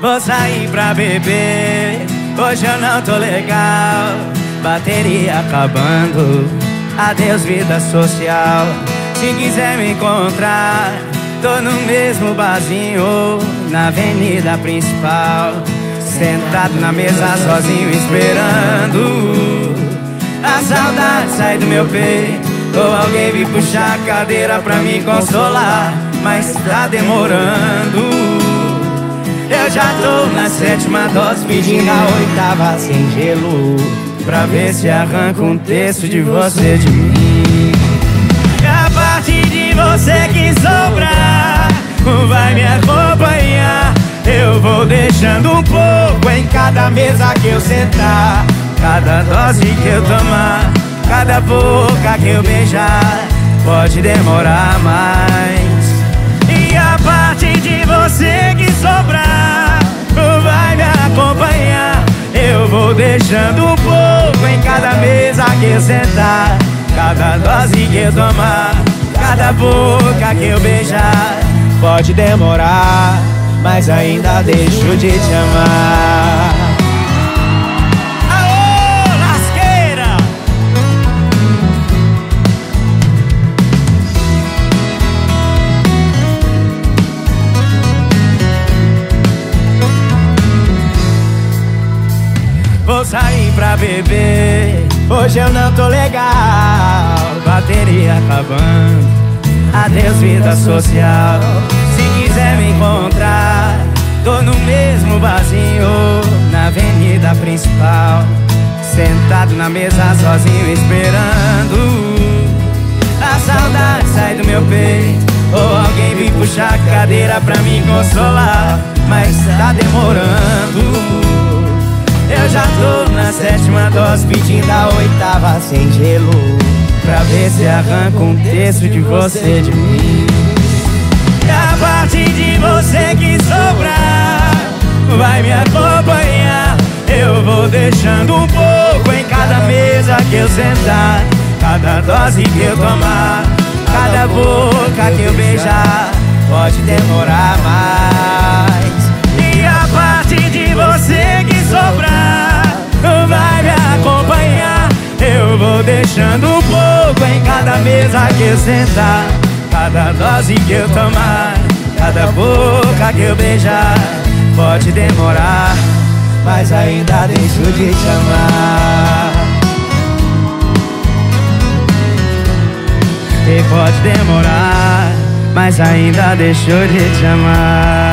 Vou sair pra beber, hoje eu não tô legal. Bateria acabando, adeus vida social. Se quiser me encontrar, tô no mesmo barzinho, na avenida principal. Sentado na mesa sozinho esperando A saudade sai do meu peito Ou alguém vir puxar a cadeira pra me consolar Mas tá demorando eu já tô na sétima dose pedindo a oitava sem gelo Pra ver se arranca um texto de você de mim. E a parte de você que sobrar Vai me acompanhar. Eu vou deixando um pouco em cada mesa que eu sentar Cada dose que eu tomar Cada boca que eu beijar. Pode demorar mais deixando um pouco em cada mesa que eu sentar Cada dose que eu tomar Cada boca que eu beijar. Pode demorar Mas ainda deixo de te amar sair pra beber. Hoje eu não tô legal. Bateria acabando. Adeus vida social. Se quiser me encontrar Tô no mesmo barzinho Na avenida principal. Sentado na mesa sozinho esperando. A saudade sai do meu peito. Ou alguém vem puxar a cadeira pra me consolar. Mas tá demorando já tô na sétima dose pedindo a oitava sem gelo Pra ver se arranca um texto de você de mim. E a parte de você que sobrar Vai me acompanhar. Eu vou deixando um pouco em cada mesa que eu sentar Cada dose que eu tomar Cada boca que eu beijar. Pode demorar mais deixando um pouco em cada mesa que eu sentar Cada dose que eu tomar Cada boca que eu beijar. Pode demorar Mas ainda deixo de te amar. E pode demorar Mas ainda deixo de te amar